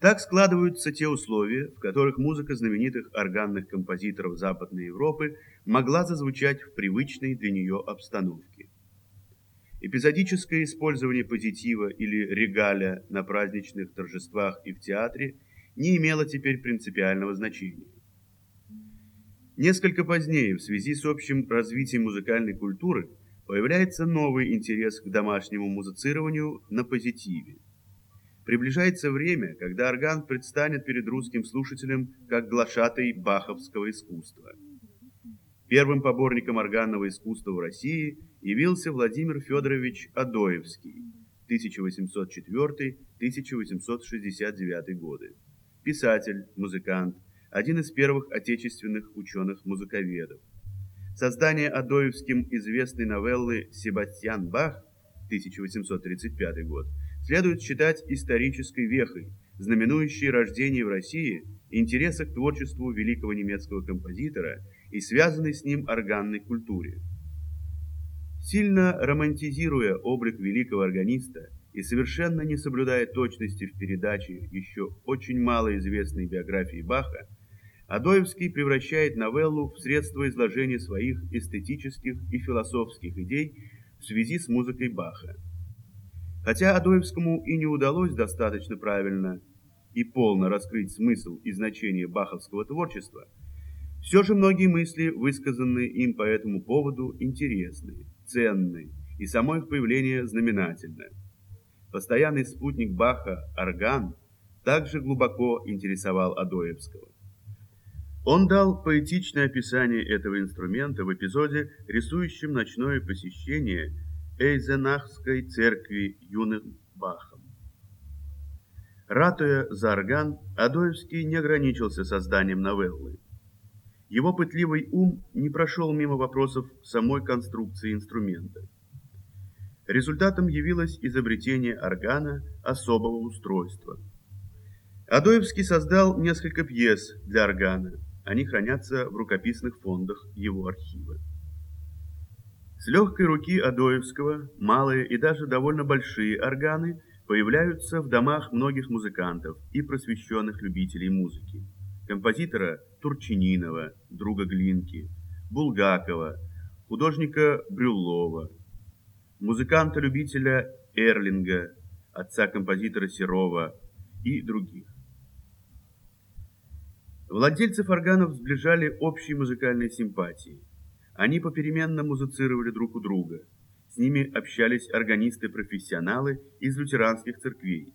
Так складываются те условия, в которых музыка знаменитых органных композиторов Западной Европы могла зазвучать в привычной для нее обстановке. Эпизодическое использование позитива или регаля на праздничных торжествах и в театре не имело теперь принципиального значения. Несколько позднее, в связи с общим развитием музыкальной культуры, появляется новый интерес к домашнему музицированию на позитиве. Приближается время, когда орган предстанет перед русским слушателем как глашатай баховского искусства. Первым поборником органного искусства в России явился Владимир Федорович Адоевский 1804-1869 годы. Писатель, музыкант, один из первых отечественных ученых-музыковедов. Создание Адоевским известной новеллы «Себастьян Бах» 1835 год следует считать исторической вехой, знаменующей рождение в России интереса к творчеству великого немецкого композитора и связанной с ним органной культуре. Сильно романтизируя облик великого органиста и совершенно не соблюдая точности в передаче еще очень малоизвестной биографии Баха, Адоевский превращает новеллу в средство изложения своих эстетических и философских идей в связи с музыкой Баха. Хотя Адоевскому и не удалось достаточно правильно и полно раскрыть смысл и значение баховского творчества, все же многие мысли, высказанные им по этому поводу, интересны, ценны, и само их появление знаменательно. Постоянный спутник Баха, орган, также глубоко интересовал Адоевского. Он дал поэтичное описание этого инструмента в эпизоде, рисующем ночное посещение Эйзенахской церкви юным Бахом. Ратуя за орган, Адоевский не ограничился созданием новеллы. Его пытливый ум не прошел мимо вопросов самой конструкции инструмента. Результатом явилось изобретение органа особого устройства. Адоевский создал несколько пьес для органа. Они хранятся в рукописных фондах его архива. Легкой руки Адоевского малые и даже довольно большие органы появляются в домах многих музыкантов и просвещенных любителей музыки. Композитора Турчининова, друга Глинки, Булгакова, художника Брюллова, музыканта-любителя Эрлинга, отца композитора Серова и других. Владельцев органов сближали общие музыкальные симпатии. Они попеременно музицировали друг у друга. С ними общались органисты-профессионалы из лютеранских церквей.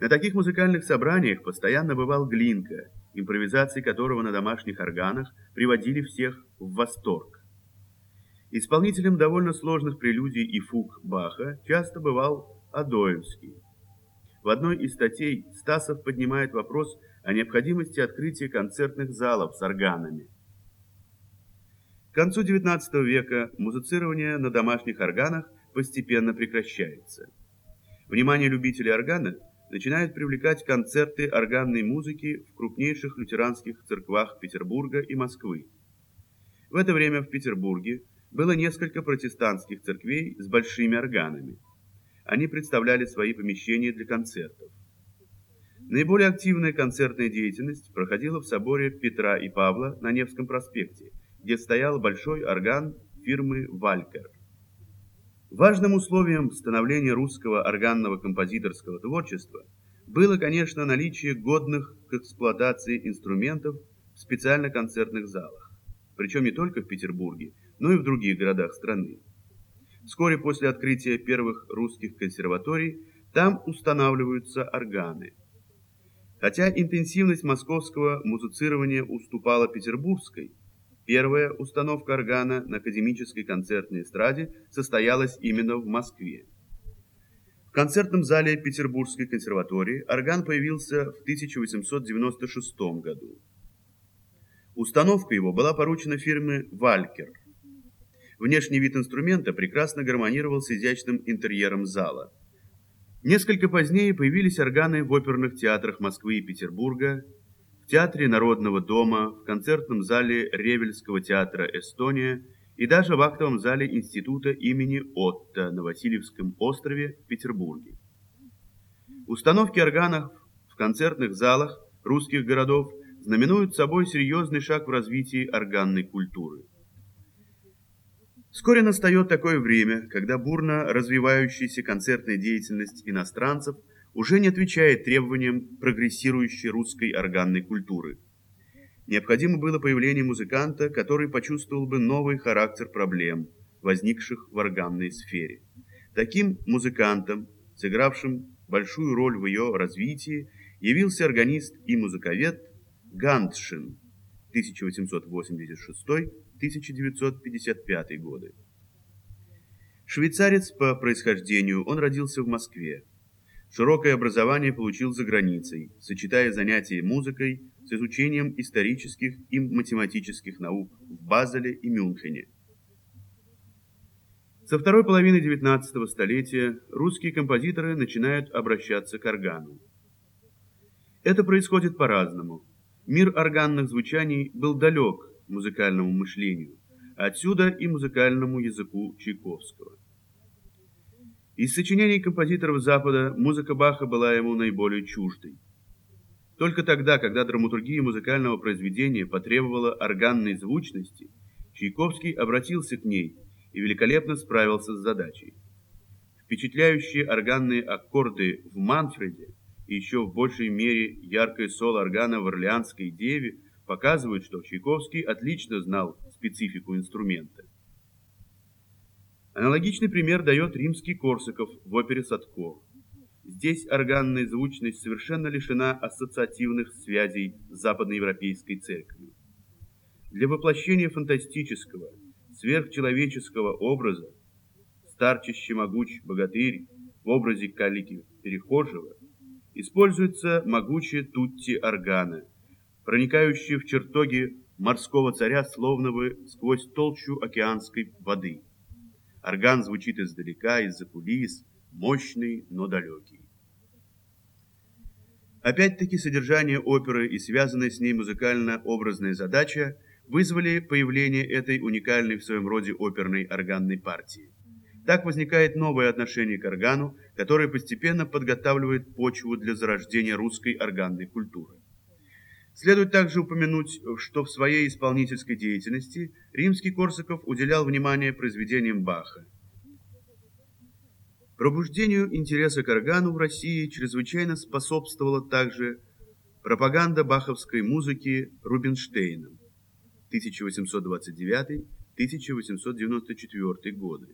На таких музыкальных собраниях постоянно бывал Глинка, импровизации которого на домашних органах приводили всех в восторг. Исполнителем довольно сложных прелюдий и фуг Баха часто бывал Адоевский. В одной из статей Стасов поднимает вопрос о необходимости открытия концертных залов с органами. Концу XIX века музицирование на домашних органах постепенно прекращается. Внимание любителей органа начинает привлекать концерты органной музыки в крупнейших лютеранских церквах Петербурга и Москвы. В это время в Петербурге было несколько протестантских церквей с большими органами. Они представляли свои помещения для концертов. Наиболее активная концертная деятельность проходила в соборе Петра и Павла на Невском проспекте, где стоял большой орган фирмы «Валькер». Важным условием становления русского органного композиторского творчества было, конечно, наличие годных к эксплуатации инструментов в специально концертных залах, причем не только в Петербурге, но и в других городах страны. Вскоре после открытия первых русских консерваторий там устанавливаются органы. Хотя интенсивность московского музицирования уступала петербургской, Первая установка органа на академической концертной эстраде состоялась именно в Москве. В концертном зале Петербургской консерватории орган появился в 1896 году. Установка его была поручена фирме «Валькер». Внешний вид инструмента прекрасно гармонировал с изящным интерьером зала. Несколько позднее появились органы в оперных театрах Москвы и Петербурга, Театре Народного дома, в концертном зале Ревельского театра «Эстония» и даже в актовом зале Института имени Отто на Васильевском острове в Петербурге. Установки органов в концертных залах русских городов знаменуют собой серьезный шаг в развитии органной культуры. Вскоре настает такое время, когда бурно развивающаяся концертная деятельность иностранцев уже не отвечает требованиям прогрессирующей русской органной культуры. Необходимо было появление музыканта, который почувствовал бы новый характер проблем, возникших в органной сфере. Таким музыкантом, сыгравшим большую роль в ее развитии, явился органист и музыковед Гандшин 1886-1955 годы. Швейцарец по происхождению, он родился в Москве. Широкое образование получил за границей, сочетая занятия музыкой с изучением исторических и математических наук в Базеле и Мюнхене. Со второй половины XIX столетия русские композиторы начинают обращаться к органу. Это происходит по-разному. Мир органных звучаний был далек музыкальному мышлению, отсюда и музыкальному языку Чайковского. Из сочинений композиторов Запада музыка Баха была ему наиболее чуждой. Только тогда, когда драматургия музыкального произведения потребовала органной звучности, Чайковский обратился к ней и великолепно справился с задачей. Впечатляющие органные аккорды в «Манфреде» и еще в большей мере яркое соло органа в «Орлеанской деве» показывают, что Чайковский отлично знал специфику инструмента. Аналогичный пример дает римский Корсаков в опере Садко. Здесь органная звучность совершенно лишена ассоциативных связей с западноевропейской церковью. Для воплощения фантастического, сверхчеловеческого образа старческий могуч богатырь в образе калики перехожего используется могучая тутти органа, проникающая в чертоги морского царя словно бы сквозь толщу океанской воды. Орган звучит издалека, из-за кулис, мощный, но далекий. Опять-таки содержание оперы и связанная с ней музыкально-образная задача вызвали появление этой уникальной в своем роде оперной органной партии. Так возникает новое отношение к органу, которое постепенно подготавливает почву для зарождения русской органной культуры. Следует также упомянуть, что в своей исполнительской деятельности римский Корсаков уделял внимание произведениям Баха. Пробуждению интереса к органу в России чрезвычайно способствовала также пропаганда баховской музыки Рубинштейном 1829-1894 годы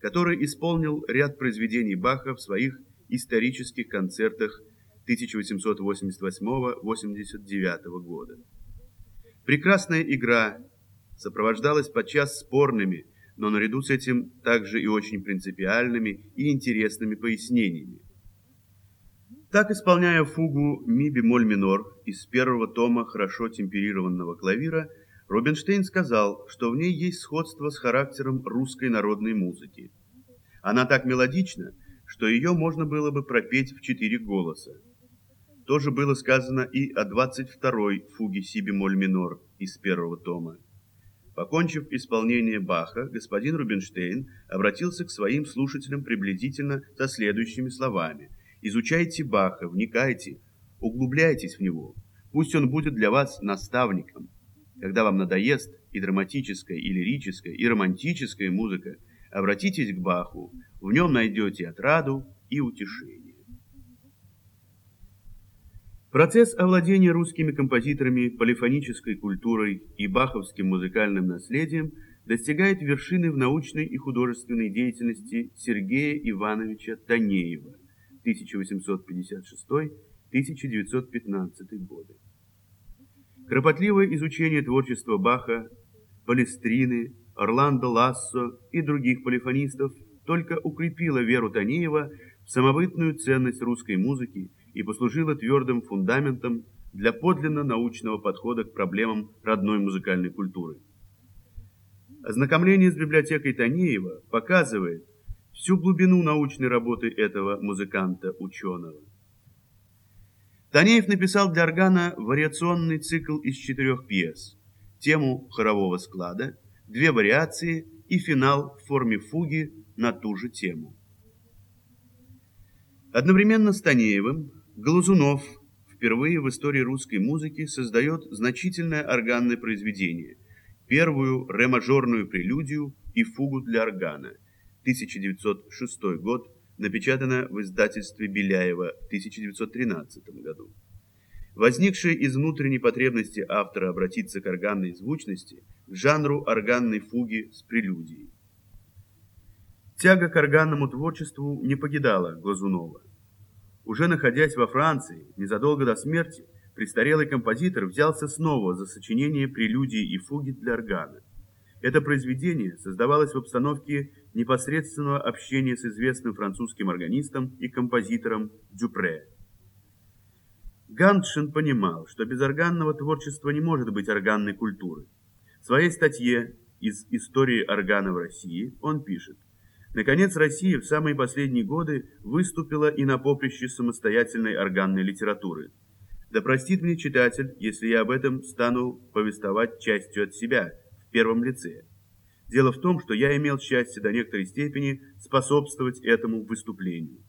который исполнил ряд произведений Баха в своих исторических концертах 1888-89 года. Прекрасная игра сопровождалась подчас спорными, но наряду с этим также и очень принципиальными и интересными пояснениями. Так, исполняя фугу ми бемоль минор из первого тома хорошо темперированного клавира, Рубинштейн сказал, что в ней есть сходство с характером русской народной музыки. Она так мелодична, что ее можно было бы пропеть в четыре голоса. То же было сказано и о 22-й фуге си бемоль минор из первого тома. Покончив исполнение Баха, господин Рубинштейн обратился к своим слушателям приблизительно со следующими словами. «Изучайте Баха, вникайте, углубляйтесь в него. Пусть он будет для вас наставником. Когда вам надоест и драматическая, и лирическая, и романтическая музыка, обратитесь к Баху, в нем найдете отраду и утешение. Процесс овладения русскими композиторами, полифонической культурой и баховским музыкальным наследием достигает вершины в научной и художественной деятельности Сергея Ивановича Танеева 1856-1915 годы. Кропотливое изучение творчества Баха, Палестрины, Орландо Лассо и других полифонистов только укрепило веру Танеева в самобытную ценность русской музыки и послужило твердым фундаментом для подлинно научного подхода к проблемам родной музыкальной культуры. Ознакомление с библиотекой Танеева показывает всю глубину научной работы этого музыканта-ученого. Танеев написал для органа вариационный цикл из четырех пьес, тему хорового склада, две вариации и финал в форме фуги на ту же тему. Одновременно с Танеевым Глазунов впервые в истории русской музыки создает значительное органное произведение, первую ре-мажорную прелюдию и фугу для органа, 1906 год, напечатано в издательстве Беляева в 1913 году. Возникшая из внутренней потребности автора обратиться к органной звучности, к жанру органной фуги с прелюдией. Тяга к органному творчеству не покидала Глазунова. Уже находясь во Франции, незадолго до смерти, престарелый композитор взялся снова за сочинение прелюдии и фуги для органа. Это произведение создавалось в обстановке непосредственного общения с известным французским органистом и композитором Дюпре. Гандшин понимал, что без органного творчества не может быть органной культуры. В своей статье из «Истории органа в России» он пишет, Наконец, Россия в самые последние годы выступила и на поприще самостоятельной органной литературы. Да простит мне читатель, если я об этом стану повествовать частью от себя, в первом лице. Дело в том, что я имел счастье до некоторой степени способствовать этому выступлению.